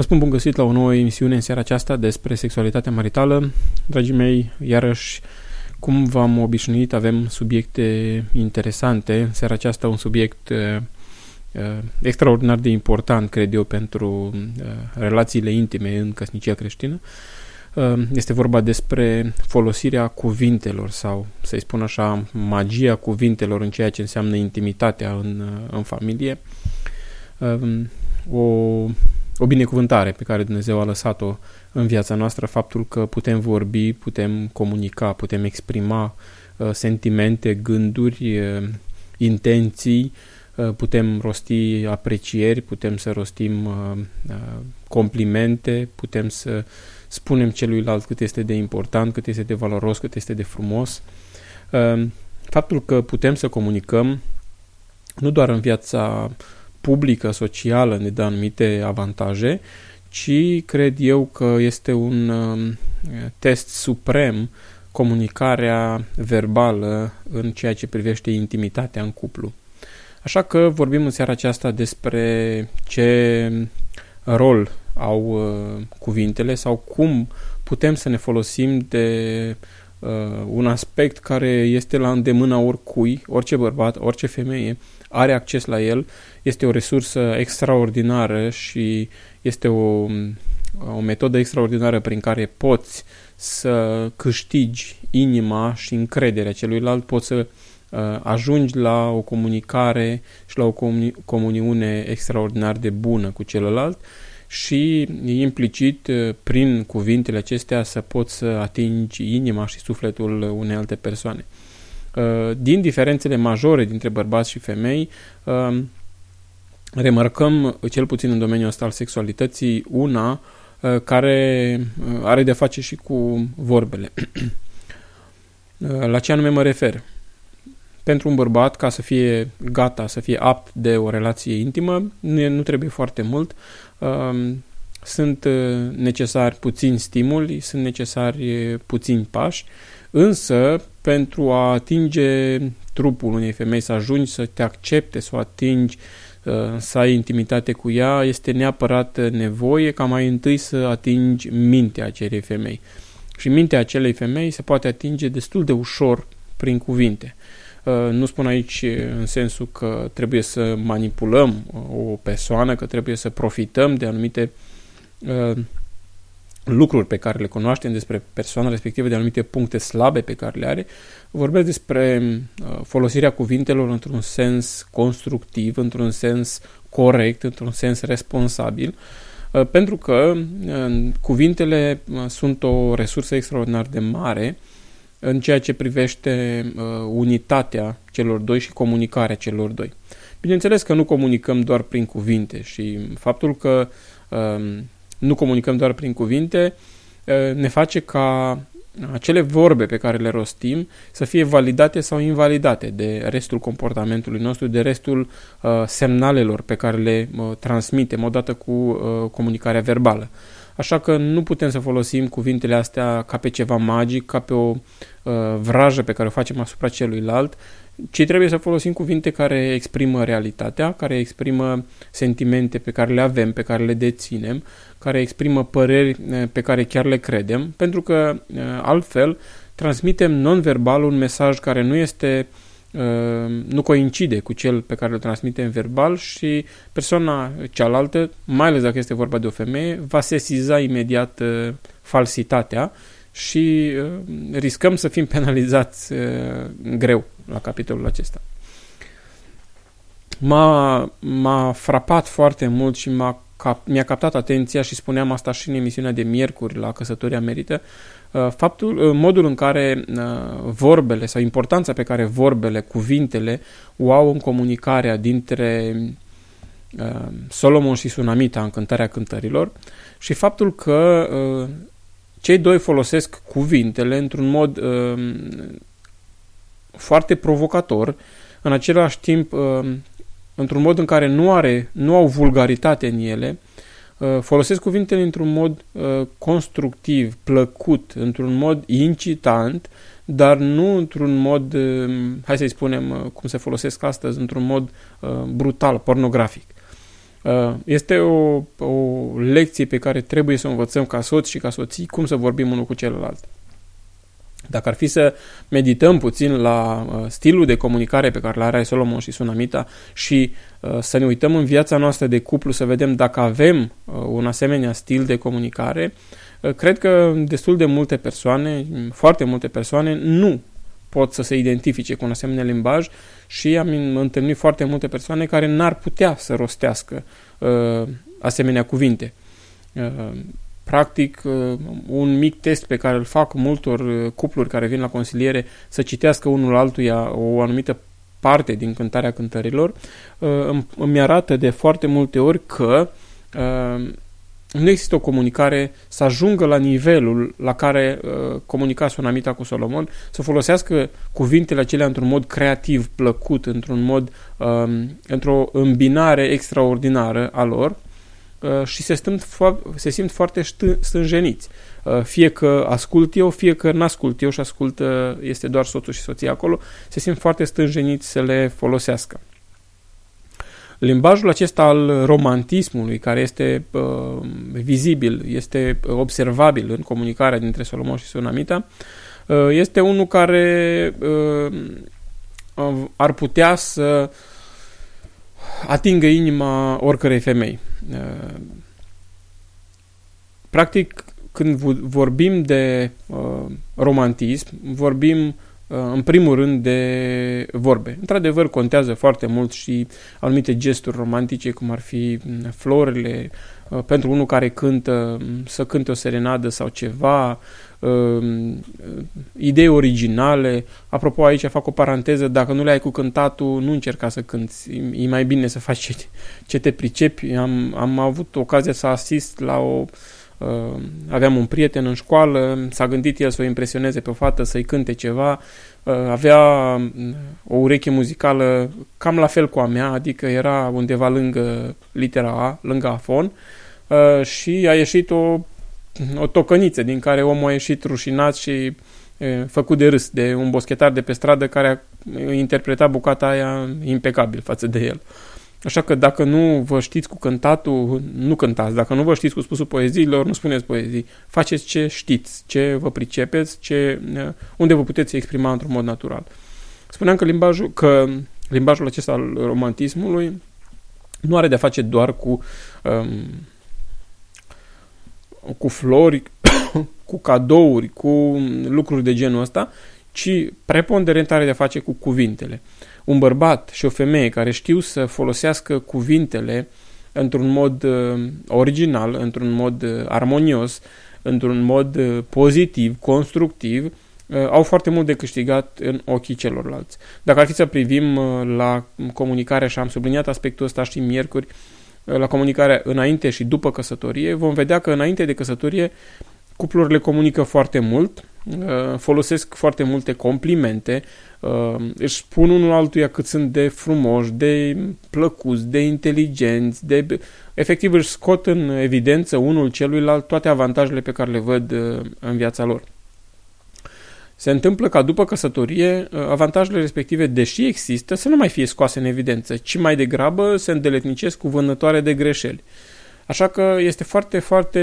Vă spun bun găsit la o nouă emisiune în seara aceasta despre sexualitatea maritală. Dragii mei, iarăși, cum v-am obișnuit, avem subiecte interesante. În seara aceasta un subiect uh, uh, extraordinar de important, cred eu, pentru uh, relațiile intime în căsnicia creștină. Uh, este vorba despre folosirea cuvintelor sau, să-i spun așa, magia cuvintelor în ceea ce înseamnă intimitatea în, uh, în familie. Uh, o o binecuvântare pe care Dumnezeu a lăsat-o în viața noastră, faptul că putem vorbi, putem comunica, putem exprima uh, sentimente, gânduri, uh, intenții, uh, putem rosti aprecieri, putem să rostim uh, uh, complimente, putem să spunem celuilalt cât este de important, cât este de valoros, cât este de frumos. Uh, faptul că putem să comunicăm nu doar în viața uh, publică, socială, ne dă anumite avantaje, ci cred eu că este un um, test suprem comunicarea verbală în ceea ce privește intimitatea în cuplu. Așa că vorbim în seara aceasta despre ce rol au uh, cuvintele sau cum putem să ne folosim de uh, un aspect care este la îndemâna oricui, orice bărbat, orice femeie, are acces la el, este o resursă extraordinară și este o, o metodă extraordinară prin care poți să câștigi inima și încrederea celuilalt, poți să uh, ajungi la o comunicare și la o comuni- comuniune extraordinar de bună cu celălalt și implicit uh, prin cuvintele acestea să poți să atingi inima și sufletul unei alte persoane. Uh, din diferențele majore dintre bărbați și femei, uh, remarcăm, cel puțin în domeniul ăsta al sexualității, una uh, care are de face și cu vorbele. La ce anume mă refer? Pentru un bărbat, ca să fie gata, să fie apt de o relație intimă, nu, nu trebuie foarte mult. Sunt necesari puțini stimuli, sunt necesari puțini pași Însă, pentru a atinge trupul unei femei, să ajungi să te accepte, să o atingi, uh, să ai intimitate cu ea, este neapărat nevoie ca mai întâi să atingi mintea acelei femei. Și mintea acelei femei se poate atinge destul de ușor prin cuvinte. Uh, nu spun aici în sensul că trebuie să manipulăm o persoană, că trebuie să profităm de anumite uh, lucruri pe care le cunoaștem despre persoana respectivă, de anumite puncte slabe pe care le are, vorbesc despre uh, folosirea cuvintelor într-un sens constructiv, într-un sens corect, într-un sens responsabil, uh, pentru că uh, cuvintele sunt o resursă extraordinar de mare în ceea ce privește unitatea celor doi și comunicarea celor doi. Bineînțeles că nu comunicăm doar prin cuvinte și faptul că nu comunicăm doar prin cuvinte, ne face ca acele vorbe pe care le rostim să fie validate sau invalidate de restul comportamentului nostru, de restul uh, semnalelor pe care le uh, transmitem odată cu uh, comunicarea verbală. Așa că nu putem să folosim cuvintele astea ca pe ceva magic, ca pe o uh, vrajă pe care o facem asupra celuilalt, ci trebuie să folosim cuvinte care exprimă realitatea, care exprimă sentimente pe care le avem, pe care le deținem, care exprimă păreri eh, pe care chiar le credem, pentru că eh, altfel transmitem non-verbal un mesaj care nu este eh, nu coincide cu cel pe care îl transmitem verbal și persoana cealaltă, mai ales dacă este vorba de o femeie, va sesiza imediat falsitatea și riscăm să fim penalizați greu la capitolul acesta. M-a, m-a frapat foarte mult și m-a cap, mi-a captat atenția și spuneam asta și în emisiunea de miercuri la Căsătoria Merită, uh, faptul, uh, modul în care uh, vorbele sau importanța pe care vorbele, cuvintele o au în comunicarea dintre Solomon și Sunamita în cântarea cântărilor și faptul că cei doi folosesc cuvintele într-un mod foarte provocator, în același timp într-un mod în care nu, are, nu au vulgaritate în ele, uh, folosesc cuvintele într-un mod uh, constructiv, plăcut, într-un mod incitant, dar nu într-un mod, uh, hai să-i spunem cum se folosesc astăzi, într-un mod brutal, pornografic. Este o, o lecție pe care trebuie să o învățăm ca soți și ca soții cum să vorbim unul cu celălalt. Dacă ar fi să medităm puțin la uh, stilul de comunicare pe care l are Solomon și Sunamita și uh, să ne uităm în viața noastră de cuplu să vedem dacă avem uh, un asemenea stil de comunicare, cred că destul de multe persoane, foarte multe persoane, nu pot să se identifice cu un asemenea limbaj și am întâlnit foarte multe persoane care n-ar putea să rostească uh, asemenea cuvinte. Uh, practic uh, un mic test pe care îl fac multor uh, cupluri care vin la consiliere să citească unul altuia o anumită parte din cântarea cântărilor, uh, îmi arată de foarte multe ori că nu există o comunicare să ajungă la nivelul la care comunica Sunamita cu Solomon, să folosească cuvintele acelea într-un mod creativ, plăcut, într-un mod, um, într-o îmbinare extraordinară a lor, Uh, și se, stând se simt foarte stânjeniți. Uh, fie că ascult eu, fie că n-ascult eu și ascult este doar soțul și soția acolo, se simt foarte stânjeniți să le folosească. Limbajul acesta al romantismului, care este uh, vizibil, este observabil în comunicarea dintre Solomon și Sunamita, uh, este unul care uh, ar putea să atingă inima oricărei femei. Uh, practic, când vorbim de uh, romantism, vorbim uh, în primul rând de vorbe. Într-adevăr, contează foarte mult și anumite gesturi romantice, cum ar fi mm, florile, pentru unul care cântă, mm, să cânte o serenadă sau ceva, uh, idei originale. Apropo, aici fac o paranteză, dacă nu le ai cu cântatul, nu încerca să cânti. E mai bine să faci ce, ce te pricepi. Am, am avut ocazia să asist la o... Uh, aveam un prieten în școală, s-a gândit el să o impresioneze pe o fată, să-i cânte ceva, uh, avea o ureche muzicală cam la fel cu a mea, adică era undeva lângă litera A, lângă afon, uh, și a ieșit o o tocăniță din care omul a ieșit rușinat și e, făcut de râs de un boschetar de pe stradă care a interpretat bucata aia impecabil față de el. Așa că dacă nu vă știți cu cântatul, nu cântați. Dacă nu vă știți cu spusul poeziilor, nu spuneți poezii. Faceți ce știți, ce vă pricepeți, ce, unde vă puteți exprima într-un mod natural. Spuneam că limbajul, că limbajul acesta al romantismului nu are de-a face doar cu um, cu flori, cu cadouri, cu lucruri de genul ăsta, ci preponderent are de face cu cuvintele. Un bărbat și o femeie care știu să folosească cuvintele într-un mod uh, original, într-un mod uh, armonios, într-un mod uh, pozitiv, constructiv, au foarte mult de câștigat în ochii celorlalți. Dacă ar fi să privim la comunicare și am subliniat aspectul ăsta și miercuri, la comunicarea înainte și după căsătorie, vom vedea că înainte de căsătorie cuplurile comunică foarte mult, uh, folosesc foarte multe complimente, uh, își spun unul altuia cât sunt de frumoși, de plăcuți, de inteligenți, de... efectiv își scot în evidență unul celuilalt toate avantajele pe care le văd uh, în viața lor. Se întâmplă ca după căsătorie uh, avantajele respective, deși există, să nu mai fie scoase în evidență, ci mai degrabă se îndeletnicesc cu vânătoare de greșeli. Așa că este foarte, foarte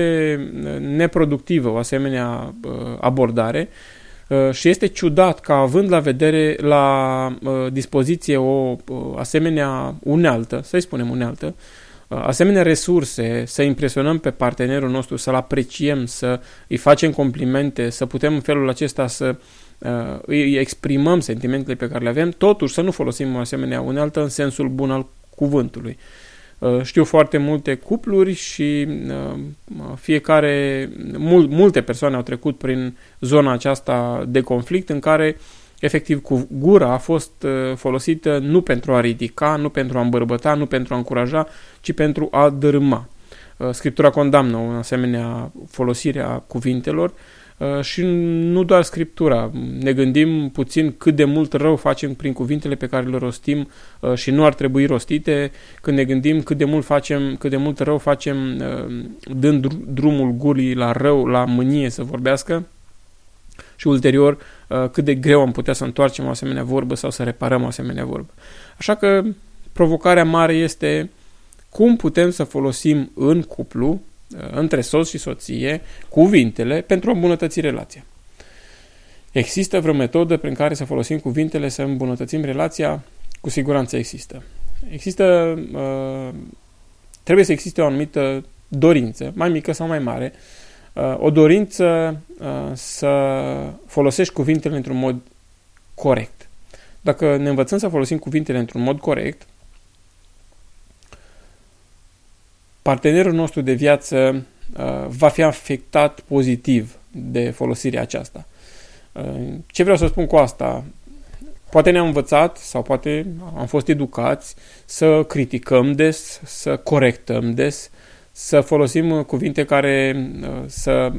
uh, neproductivă o asemenea uh, abordare și este ciudat că având la vedere, la dispoziție o asemenea unealtă, să-i spunem unealtă, asemenea resurse, să impresionăm pe partenerul nostru, să-l apreciem, să îi facem complimente, să putem în felul acesta să uh, îi exprimăm sentimentele pe care le avem, totuși să nu folosim o asemenea unealtă în sensul bun al cuvântului. Uh, știu foarte multe cupluri și uh, fiecare, mul, multe persoane au trecut prin zona aceasta de conflict în care uh, Efectiv, cu gura a fost uh, folosită nu pentru a ridica, nu pentru a îmbărbăta, nu pentru a încuraja, ci pentru a dărâma. Uh, Scriptura condamnă o asemenea folosire a cuvintelor uh, și nu doar Scriptura. Ne gândim puțin cât de mult rău facem prin cuvintele pe care le rostim și nu ar trebui rostite, când ne gândim cât de mult, facem, cât de mult rău facem dând drumul gurii la rău, la mânie să vorbească, și ulterior uh, cât de greu am putea să întoarcem o asemenea vorbă sau să reparăm o asemenea vorbă. Așa că provocarea mare este cum putem să folosim în cuplu, între soț și soție, cuvintele pentru a îmbunătăți relația. Există vreo metodă prin care să folosim cuvintele să îmbunătățim relația? Cu siguranță există. Există, uh, trebuie să existe o anumită dorință, mai mică sau mai mare, uh, o dorință uh, să folosești cuvintele într-un mod corect. Dacă ne învățăm să folosim cuvintele într-un mod corect, partenerul nostru de viață va fi afectat pozitiv de folosirea aceasta. Ce vreau să spun cu asta? Poate ne-am învățat sau poate am fost educați să criticăm des, să corectăm des, să folosim cuvinte care uh, să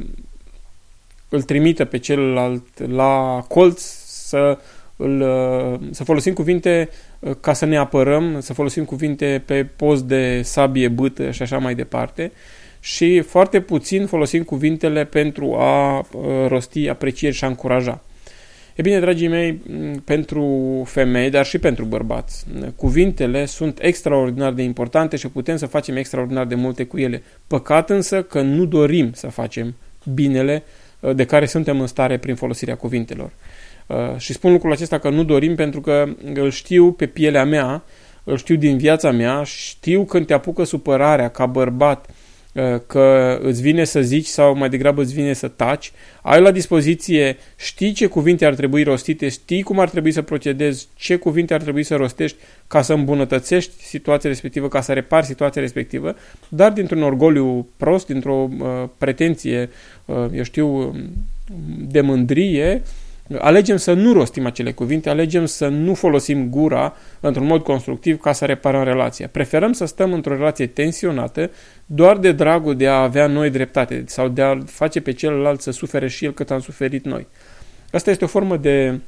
îl trimită pe celălalt la colț, să, îl, uh, să folosim cuvinte uh, ca să ne apărăm, să folosim cuvinte pe post de sabie, bâtă și așa mai departe și foarte puțin folosim cuvintele pentru a rosti aprecieri și a încuraja. E bine, dragii mei, pentru femei, dar și pentru bărbați, cuvintele sunt extraordinar de importante și putem să facem extraordinar de multe cu ele. Păcat însă că nu dorim să facem binele uh, de care suntem în stare prin folosirea cuvintelor. Uh, și spun lucrul acesta că nu dorim pentru că îl știu pe pielea mea, îl știu din viața mea, știu când te apucă supărarea ca bărbat Uh, că îți vine să zici sau mai degrabă îți vine să taci, ai la dispoziție, știi ce cuvinte ar trebui rostite, știi cum ar trebui să procedezi, ce cuvinte ar trebui să rostești ca să îmbunătățești situația respectivă, ca să repari situația respectivă, dar dintr-un orgoliu prost, dintr-o uh, pretenție, uh, eu știu, de mândrie, uh, Alegem să nu rostim acele cuvinte, alegem să nu folosim gura într-un mod constructiv ca să reparăm relația. Preferăm să stăm într-o relație tensionată doar de dragul de a avea noi dreptate sau de a face pe celălalt să sufere și el cât am suferit noi. Asta este o formă de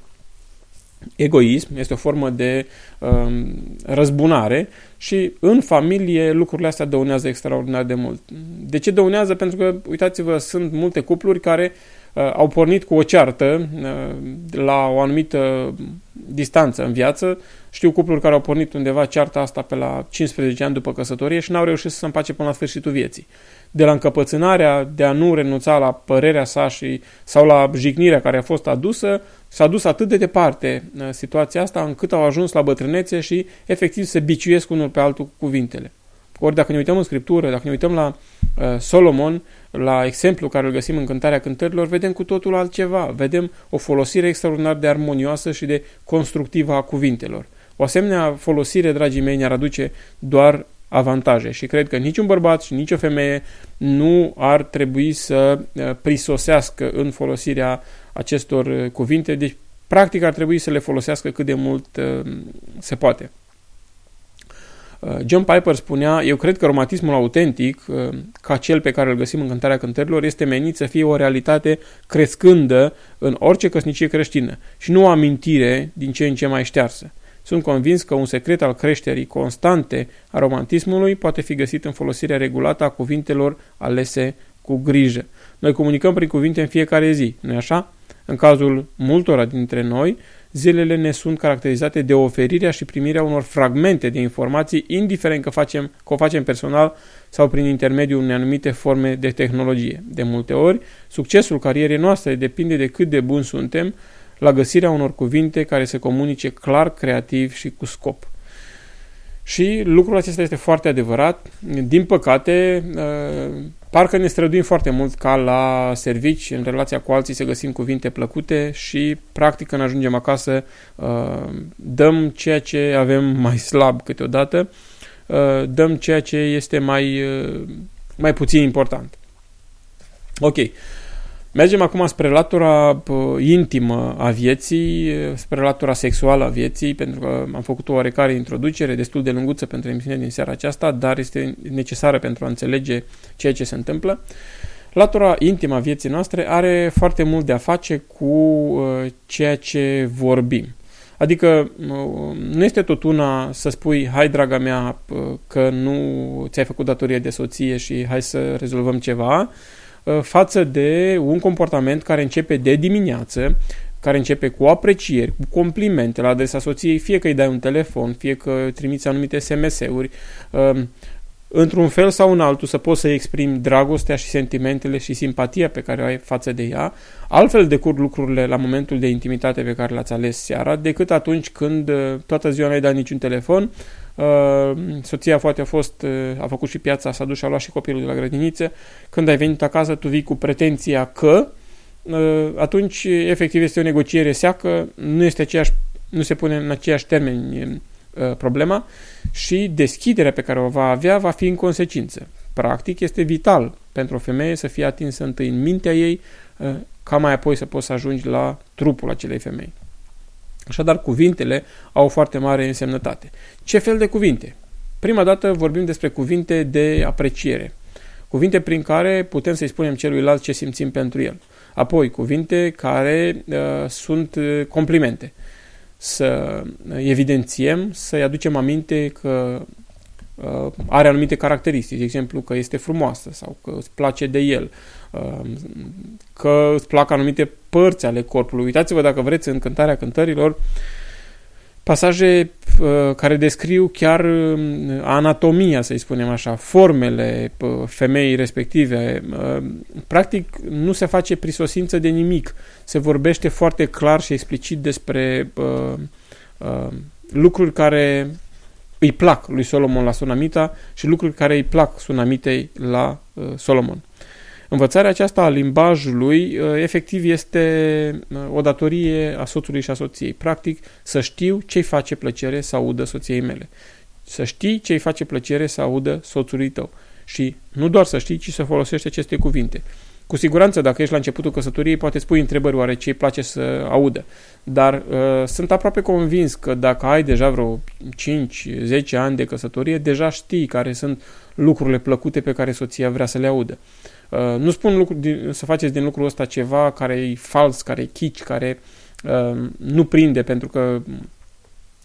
egoism, este o formă de um, răzbunare și în familie lucrurile astea dăunează extraordinar de mult. De ce dăunează? Pentru că, uitați-vă, sunt multe cupluri care uh, Uh, au pornit cu o ceartă uh, la o anumită distanță în viață. Știu cupluri care au pornit undeva cearta asta pe la 15 ani după căsătorie și n-au reușit să se împace până la sfârșitul vieții. De la încăpățânarea de a nu renunța la părerea sa și, sau la jignirea care a fost adusă, s-a dus atât de departe uh, situația asta încât au ajuns la bătrânețe și efectiv se biciuiesc unul pe altul cu cuvintele. Ori dacă ne uităm în Scriptură, dacă ne uităm la uh, Solomon, la exemplu care îl găsim în Cântarea Cântărilor, vedem cu totul altceva. Vedem o folosire extraordinar de armonioasă și de constructivă a cuvintelor. O asemenea folosire, dragii mei, ne-ar aduce doar avantaje și cred că niciun bărbat și nicio femeie nu ar trebui să uh, prisosească în folosirea acestor uh, cuvinte, deci practic ar trebui să le folosească cât de mult uh, se poate. Uh, John Piper spunea, eu cred că romantismul autentic, uh, ca cel pe care îl găsim în Cântarea Cântărilor, este menit să fie o realitate crescândă în orice căsnicie creștină și nu o amintire din ce în ce mai ștearsă. Sunt convins că un secret al creșterii constante a romantismului poate fi găsit în folosirea regulată a cuvintelor alese cu grijă. Noi comunicăm prin cuvinte în fiecare zi, nu-i așa? În cazul multora dintre noi, zilele ne sunt caracterizate de oferirea și primirea unor fragmente de informații, indiferent că, facem, că o facem personal sau prin intermediul unei anumite forme de tehnologie. De multe ori, succesul carierei noastre depinde de cât de buni suntem la găsirea unor cuvinte care se comunice clar, creativ și cu scop. Și lucrul acesta este foarte adevărat. Din păcate, uh, parcă ne străduim foarte mult ca la servici, în relația cu alții, să găsim cuvinte plăcute și, practic, când ajungem acasă, uh, dăm ceea ce avem mai slab câteodată, uh, dăm ceea ce este mai, mai puțin important. Ok. Mergem acum spre latura intimă a vieții, spre latura sexuală a vieții, pentru că am făcut o oarecare introducere destul de lunguță pentru emisiunea din seara aceasta, dar este necesară pentru a înțelege ceea ce se întâmplă. Latura intimă a vieții noastre are foarte mult de a face cu uh, ceea ce vorbim. Adică uh, nu este tot una să spui, hai draga mea, uh, că nu ți-ai făcut datorie de soție și hai să rezolvăm ceva, Uh, față de un comportament care începe de dimineață, care începe cu aprecieri, cu complimente la adresa soției, fie că îi dai un telefon, fie că trimiți anumite SMS-uri, um, într-un fel sau în altul să poți să exprimi dragostea și sentimentele și simpatia pe care o ai față de ea, altfel decurg lucrurile la momentul de intimitate pe care l-ați ales seara, decât atunci când uh, toată ziua n-ai dat niciun telefon, uh, soția poate a fost, uh, a făcut și piața, s-a dus și a luat și copilul de la grădiniță, când ai venit acasă tu vii cu pretenția că, atunci efectiv este o negociere seacă, nu este aceeași, nu se pune în aceiași termeni Uh, problema și deschiderea pe care o va avea va fi în consecință. Practic, este vital pentru o femeie să fie atinsă întâi în mintea ei, uh, ca mai apoi să poți să ajungi la trupul acelei femei. Așadar, cuvintele au o foarte mare însemnătate. Ce fel de cuvinte? Prima dată vorbim despre cuvinte de apreciere. Cuvinte prin care putem să-i spunem celuilalt ce simțim pentru el. Apoi, cuvinte care uh, sunt uh, complimente să evidențiem, să-i aducem aminte că uh, are anumite caracteristici, de exemplu că este frumoasă sau că îți place de el, uh, că îți plac anumite părți ale corpului. Uitați-vă dacă vreți în cântarea cântărilor, pasaje uh, care descriu chiar uh, anatomia, să-i spunem așa, formele uh, femeii respective. Uh, practic nu se face prisosință de nimic. Se vorbește foarte clar și explicit despre uh, uh, lucruri care îi plac lui Solomon la Sunamita și lucruri care îi plac Sunamitei la uh, Solomon. Învățarea aceasta a limbajului uh, efectiv este uh, o datorie a soțului și a soției. Practic, să știu ce-i face plăcere să audă soției mele. Să știi ce-i face plăcere să audă soțului tău. Și nu doar să știi, ci să folosești aceste cuvinte. Cu siguranță, dacă ești la începutul căsătoriei, poate spui întrebări oare ce îi place să audă. Dar uh, sunt aproape convins că dacă ai deja vreo 5-10 ani de căsătorie, deja știi care sunt lucrurile plăcute pe care soția vrea să le audă. Uh, nu spun lucru, să faceți din lucrul ăsta ceva care e fals, care e chici, care uh, nu prinde pentru că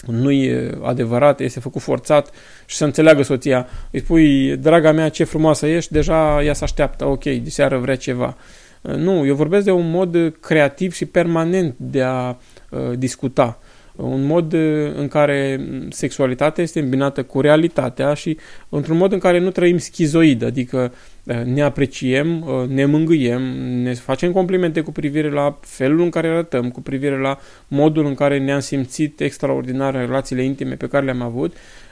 nu e adevărat, este făcut forțat și să înțeleagă soția. Îi spui, draga mea, ce frumoasă ești, deja ea se așteaptă, ok, de seară vrea ceva. Uh, nu, eu vorbesc de un mod creativ și permanent de a uh, discuta un mod uh, în care sexualitatea este îmbinată cu realitatea și într-un mod în care nu trăim schizoid, adică uh, ne apreciem, uh, ne mângâiem, ne facem complimente cu privire la felul în care arătăm, cu privire la modul în care ne-am simțit extraordinar în relațiile intime pe care le-am avut Ehm,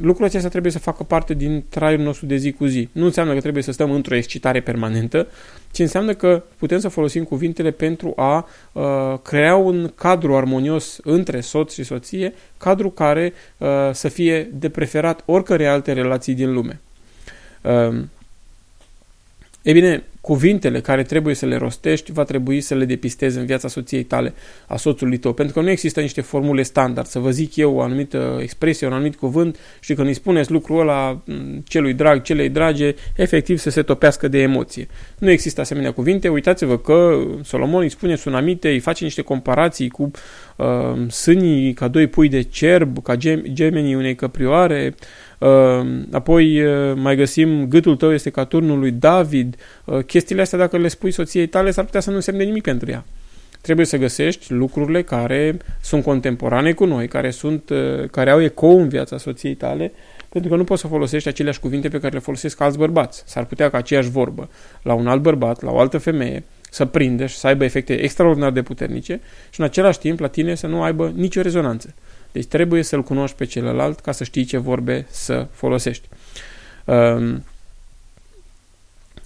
lucrul acesta trebuie să facă parte din traiul nostru de zi cu zi. Nu înseamnă că trebuie să stăm într-o excitare permanentă, ci înseamnă că putem să folosim cuvintele pentru a uh, crea un cadru armonios între soț și soție, cadru care uh, să fie de preferat oricărei alte relații din lume. Uh, e bine, cuvintele care trebuie să le rostești va trebui să le depistezi în viața soției tale, a soțului tău, pentru că nu există niște formule standard, să vă zic eu o anumită expresie, un anumit cuvânt și când îi spuneți lucrul ăla celui drag, celei drage, efectiv să se topească de emoție. Nu există asemenea cuvinte, uitați-vă că Solomon îi spune sunamite, îi face niște comparații cu uh, sânii ca doi pui de cerb, ca gem- gemenii unei căprioare, Ehm, apoi eh, mai găsim gâtul tău este ca turnul lui David. Eh, chestiile astea, dacă le spui soției tale, s-ar putea să nu însemne nimic pentru ea. Trebuie să găsești lucrurile care sunt contemporane cu noi, care, sunt, eh, care au ecou în viața soției tale, pentru că nu poți să folosești aceleași cuvinte pe care le folosesc alți bărbați. S-ar putea ca aceeași vorbă la un alt bărbat, la o altă femeie, să prinde și să aibă efecte extraordinar de puternice și în același timp la tine să nu aibă nicio rezonanță. Deci trebuie să-l cunoști pe celălalt ca să știi ce vorbe să folosești. Um,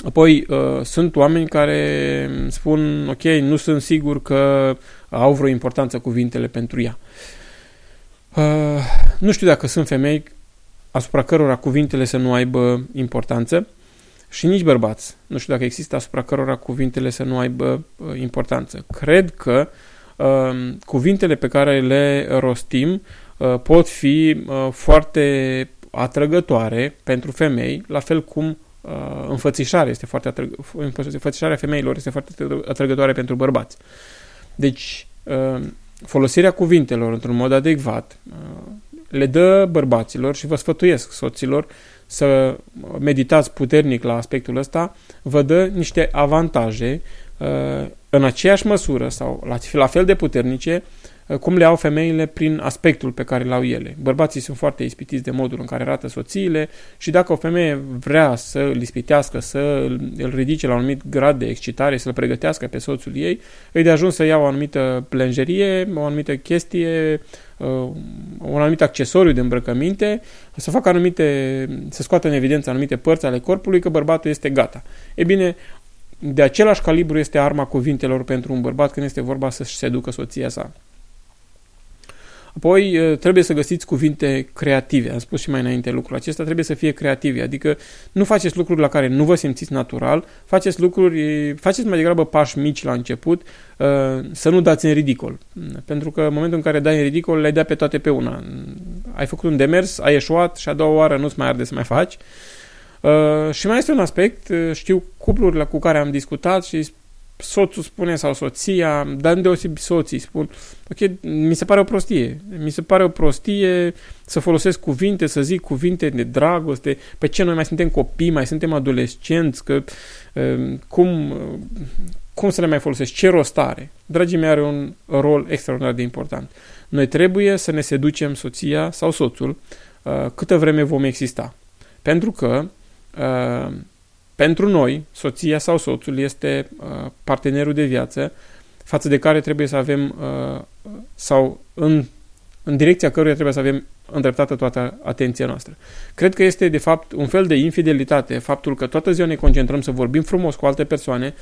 apoi uh, sunt oameni care spun, ok, nu sunt sigur că au vreo importanță cuvintele pentru ea. Uh, nu știu dacă sunt femei asupra cărora cuvintele să nu aibă importanță și nici bărbați. Nu știu dacă există asupra cărora cuvintele să nu aibă uh, importanță. Cred că uh, Um, cuvintele pe care le rostim uh, pot fi uh, foarte atrăgătoare pentru femei, la fel cum uh, înfățișarea este foarte atrăg- înfățișarea femeilor este foarte atrăgătoare pentru bărbați. Deci, folosirea cuvintelor într-un mod adecvat le dă bărbaților și vă sfătuiesc soților să meditați puternic la aspectul ăsta, vă dă niște avantaje în aceeași măsură sau la, la fel de puternice cum le au femeile prin aspectul pe care îl au ele. Bărbații sunt foarte ispitiți de modul în care arată soțiile și dacă o femeie vrea să îl ispitească, să îl ridice la un anumit grad de excitare, să-l pregătească pe soțul ei, îi de ajuns să ia o anumită plenjerie, o anumită chestie, uh, un anumit accesoriu de îmbrăcăminte, să facă anumite, să scoată în evidență anumite părți ale corpului că bărbatul este gata. E bine, de același calibru este arma cuvintelor pentru un bărbat când este vorba să-și seducă soția sa. Apoi trebuie să găsiți cuvinte creative. Am spus și mai înainte lucrul acesta, trebuie să fie creativi, adică nu faceți lucruri la care nu vă simțiți natural, faceți lucruri, faceți mai degrabă pași mici la început, să nu dați în ridicol. Pentru că în momentul în care dai în ridicol, le dea pe toate pe una. Ai făcut un demers, ai eșuat și a doua oară nu-ți mai arde să mai faci. Și mai este un aspect, știu cuplurile cu care am discutat și soțul spune sau soția, dar îndeosebi soții spun, ok, mi se pare o prostie. Mi se pare o prostie să folosesc cuvinte, să zic cuvinte de dragoste. Pe ce noi mai suntem copii, mai suntem adolescenți, că um, cum, cum să le mai folosesc? Ce rost are? Dragii mei are un rol extraordinar de important. Noi trebuie să ne seducem soția sau soțul uh, câtă vreme vom exista. Pentru că uh, pentru noi, soția sau soțul este uh, partenerul de viață față de care trebuie să avem uh, sau în, în direcția căruia trebuie să avem îndreptată toată atenția noastră. Cred că este de fapt un fel de infidelitate faptul că toată ziua ne concentrăm să vorbim frumos cu alte persoane,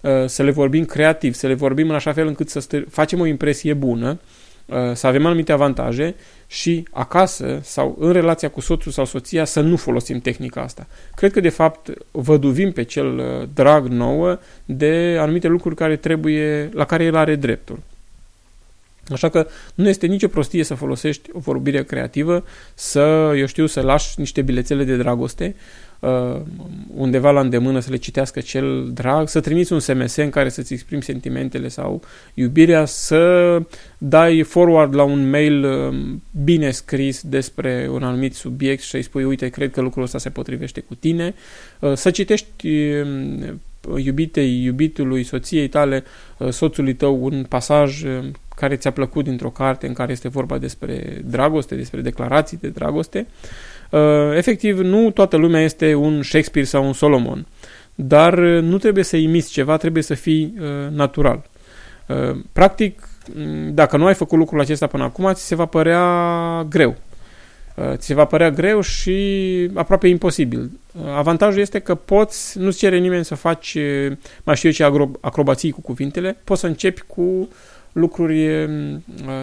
uh, să le vorbim creativ, să le vorbim în așa fel încât să facem o impresie bună, uh, să avem anumite avantaje și acasă sau în relația cu soțul sau soția să nu folosim tehnica asta. Cred că de fapt văduvim pe cel uh, drag nouă de anumite lucruri care trebuie, la care el are dreptul. Așa că nu este nicio prostie să folosești o vorbire creativă, să, eu știu, să lași niște bilețele de dragoste, uh, undeva la îndemână să le citească cel drag, să trimiți un SMS în care să-ți exprimi sentimentele sau iubirea, să dai forward la un mail uh, bine scris despre un anumit subiect și să-i spui, uite, cred că lucrul ăsta se potrivește cu tine, uh, să citești iubitei, iubitului, soției tale, soțului tău un pasaj care ți-a plăcut dintr-o carte în care este vorba despre dragoste, despre declarații de dragoste. Uh, efectiv, nu toată lumea este un Shakespeare sau un Solomon, dar uh, nu trebuie să imiți ceva, trebuie să fii uh, natural. Practic, dacă nu ai făcut lucrul acesta până acum, ți se va părea greu. Ți se va părea greu și aproape imposibil. Avantajul este că poți, nu-ți cere nimeni să faci, mai știu eu ce, acrobații cu cuvintele, poți să începi cu lucruri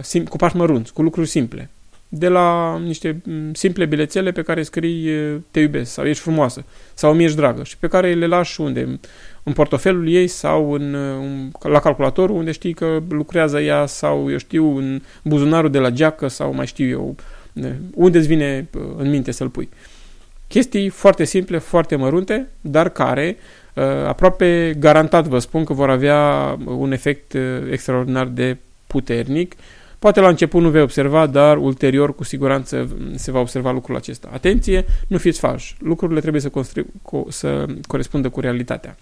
sim, cu pași mărunți, cu lucruri simple. De la niște simple bilețele pe care scrii te iubesc sau ești frumoasă sau mi ești dragă și pe care le lași unde? În portofelul ei sau în, la calculator unde știi că lucrează ea sau eu știu în buzunarul de la geacă sau mai știu eu unde îți vine în minte să-l pui. Chestii foarte simple, foarte mărunte, dar care Uh, aproape garantat vă spun că vor avea un efect uh, extraordinar de puternic. Poate la început nu vei observa, dar ulterior cu siguranță se va observa lucrul acesta. Atenție, nu fiți falși. Lucrurile trebuie să, co- să corespundă cu realitatea.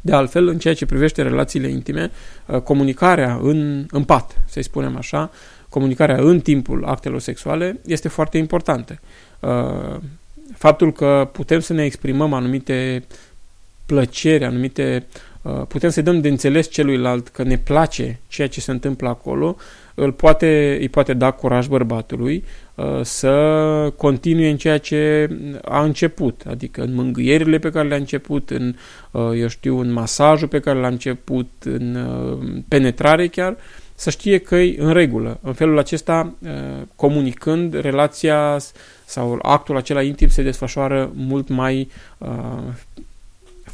De altfel, în ceea ce privește relațiile intime, uh, comunicarea în, în pat, să-i spunem așa, comunicarea în timpul actelor sexuale este foarte importantă faptul că putem să ne exprimăm anumite plăceri, anumite uh, putem să-i dăm de înțeles celuilalt că ne place ceea ce se întâmplă acolo, îl poate, îi poate da curaj bărbatului uh, să continue în ceea ce a început, adică în mângâierile pe care le-a început, în, uh, eu știu, în masajul pe care l-a început, în penetrare chiar, să știe că e în regulă. În felul acesta, comunicând, relația sau actul acela intim se desfășoară mult mai uh,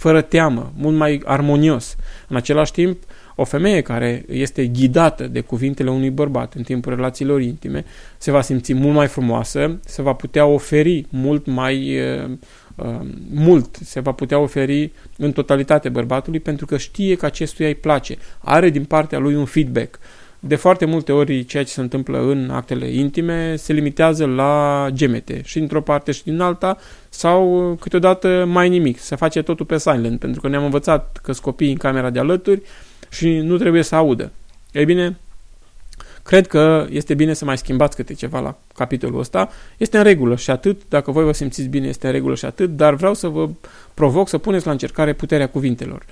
fără teamă, mult mai armonios. În același timp, o femeie care este ghidată de cuvintele unui bărbat în timpul relațiilor intime se va simți mult mai frumoasă, se va putea oferi mult mai uh, uh, mult, se va putea oferi în totalitate bărbatului pentru că știe că acestuia îi place, are din partea lui un feedback. De foarte multe ori ceea ce se întâmplă în actele intime se limitează la gemete și dintr-o parte și din alta sau câteodată mai nimic. Se face totul pe silent pentru că ne-am învățat că copii în camera de alături și nu trebuie să audă. Ei bine, Cred că este bine să mai schimbați câte ceva la capitolul ăsta. Este în regulă și atât, dacă voi vă simțiți bine, este în regulă și atât, dar vreau să vă provoc să puneți la încercare puterea cuvintelor.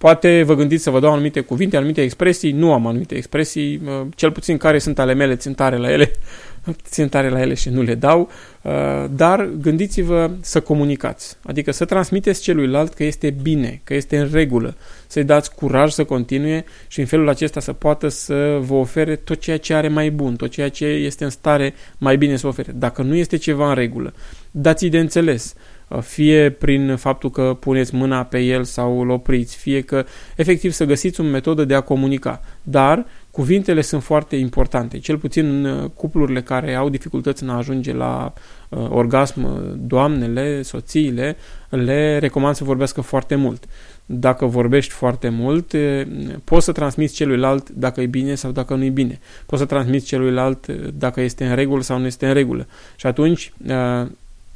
Uh, Poate vă gândiți să vă dau anumite cuvinte, anumite expresii, nu am anumite expresii, uh, cel puțin care sunt ale mele, țin tare la ele, țin tare la ele și nu le dau, uh, dar gândiți-vă să comunicați, adică să transmiteți celuilalt că este bine, că este în regulă, să-i dați curaj să continue și în felul acesta să poată să vă ofere tot ceea ce are mai bun, tot ceea ce este în stare mai bine să ofere. Dacă nu este ceva în regulă, dați-i de înțeles fie prin faptul că puneți mâna pe el sau îl opriți, fie că efectiv să găsiți o metodă de a comunica. Dar cuvintele sunt foarte importante, cel puțin în uh, cuplurile care au dificultăți în a ajunge la uh, orgasm, uh, doamnele, soțiile, le recomand să vorbească foarte mult. Dacă vorbești foarte mult, uh, poți să transmiți celuilalt dacă e bine sau dacă nu e bine. Poți să transmiți celuilalt dacă este în regulă sau nu este în regulă. Și atunci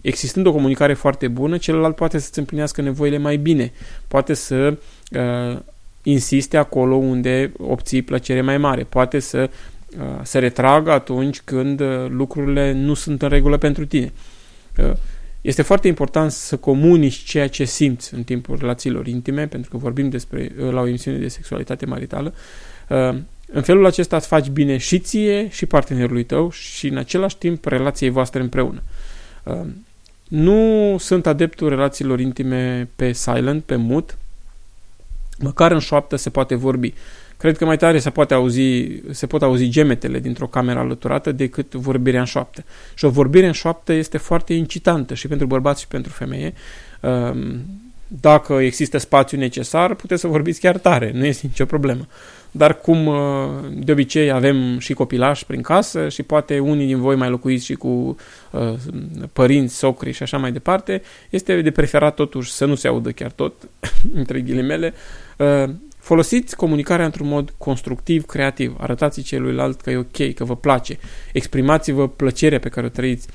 existând o comunicare foarte bună, celălalt poate să-ți împlinească nevoile mai bine, poate să uh, insiste acolo unde obții plăcere mai mare, poate să uh, se retragă atunci când uh, lucrurile nu sunt în regulă pentru tine. Uh, este foarte important să comunici ceea ce simți în timpul relațiilor intime, pentru că vorbim despre uh, la o emisiune de sexualitate maritală. Uh, în felul acesta îți faci bine și ție și partenerului tău și în același timp relației voastre împreună. Uh, nu sunt adeptul relațiilor intime pe silent, pe mut. Măcar în șoaptă se poate vorbi. Cred că mai tare se, poate auzi, se pot auzi gemetele dintr-o cameră alăturată decât vorbirea în șoaptă. Și o vorbire în șoaptă este foarte incitantă și pentru bărbați și pentru femeie. Ehm, dacă există spațiu necesar, puteți să vorbiți chiar tare, nu este nicio problemă dar cum uh, de obicei avem și copilași prin casă și poate unii din voi mai locuiți și cu uh, părinți, socri și așa mai departe, este de preferat totuși să nu se audă chiar tot, între ghilimele. Uh, folosiți comunicarea într-un mod constructiv, creativ. Arătați celuilalt că e ok, că vă place. Exprimați-vă plăcerea pe care o trăiți.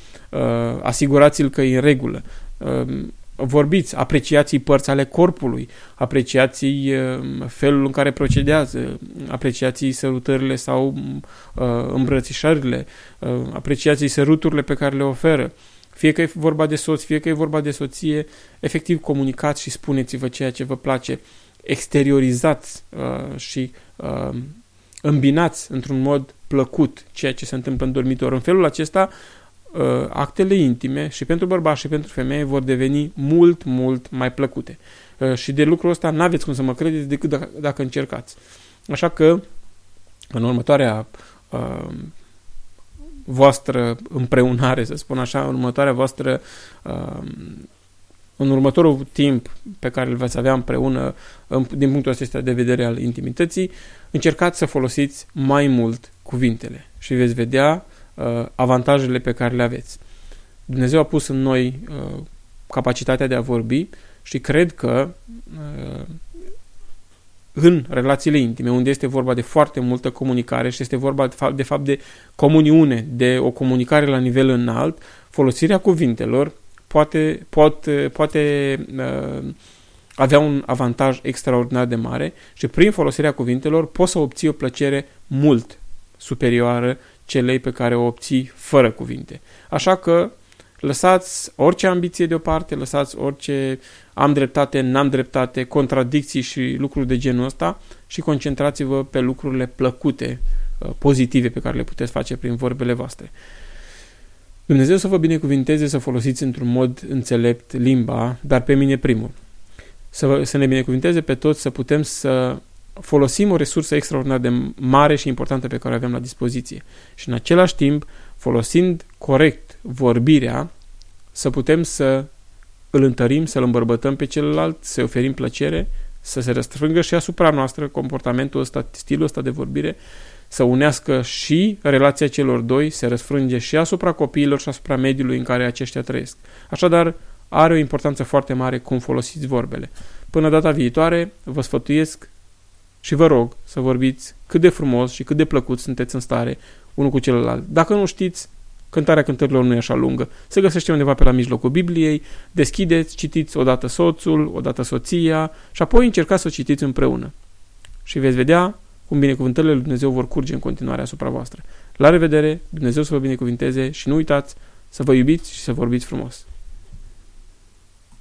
Asigurați-l că e în regulă vorbiți, apreciații părți ale corpului, apreciații uh, felul în care procedează, apreciații sărutările sau uh, îmbrățișările, uh, apreciații săruturile pe care le oferă. Fie că e vorba de soț, fie că e vorba de soție, efectiv comunicați și spuneți-vă ceea ce vă place, exteriorizați uh, și uh, îmbinați într-un mod plăcut ceea ce se întâmplă în dormitor. În felul acesta Uh, actele intime și pentru bărbați și pentru femei vor deveni mult, mult mai plăcute. Uh, și de lucrul ăsta n-aveți cum să mă credeți decât dacă, dacă încercați. Așa că în următoarea uh, voastră împreunare, să spun așa, în următoarea voastră uh, în următorul timp pe care îl veți avea împreună din punctul acesta de vedere al intimității, încercați să folosiți mai mult cuvintele și veți vedea uh, avantajele pe care le aveți. Dumnezeu a pus în noi uh, capacitatea de a vorbi și cred că uh, în relațiile intime, unde este vorba de foarte multă comunicare și este vorba de fapt de, fapt de comuniune, de o comunicare la nivel înalt, folosirea cuvintelor poate, pot, poate uh, avea un avantaj extraordinar de mare și prin folosirea cuvintelor poți să obții o plăcere mult superioară celei pe care o obții fără cuvinte. Așa că lăsați orice ambiție deoparte, lăsați orice am dreptate, n-am dreptate, contradicții și lucruri de genul ăsta și concentrați-vă pe lucrurile plăcute, uh, pozitive pe care le puteți face prin vorbele voastre. Dumnezeu să vă binecuvinteze să folosiți într-un mod înțelept limba, dar pe mine primul. Să, vă, să ne binecuvinteze pe toți să putem să folosim o resursă extraordinar de mare și importantă pe care o avem la dispoziție. Și în același timp, folosind corect vorbirea, să putem să îl întărim, să-l îmbărbătăm pe celălalt, să oferim plăcere, să se răstrângă și asupra noastră comportamentul ăsta, stilul ăsta de vorbire, să unească și relația celor doi, se răsfrânge și asupra copiilor și asupra mediului în care aceștia trăiesc. Așadar, are o importanță foarte mare cum folosiți vorbele. Până data viitoare, vă sfătuiesc și vă rog să vorbiți cât de frumos și cât de plăcut sunteți în stare unul cu celălalt. Dacă nu știți, cântarea cântărilor nu e așa lungă. Se găsește undeva pe la mijlocul Bibliei, deschideți, citiți odată soțul, odată soția și apoi încercați să o citiți împreună. Și veți vedea cum binecuvântările lui Dumnezeu vor curge în continuare asupra voastră. La revedere, Dumnezeu să vă binecuvinteze și nu uitați să vă iubiți și să vorbiți frumos.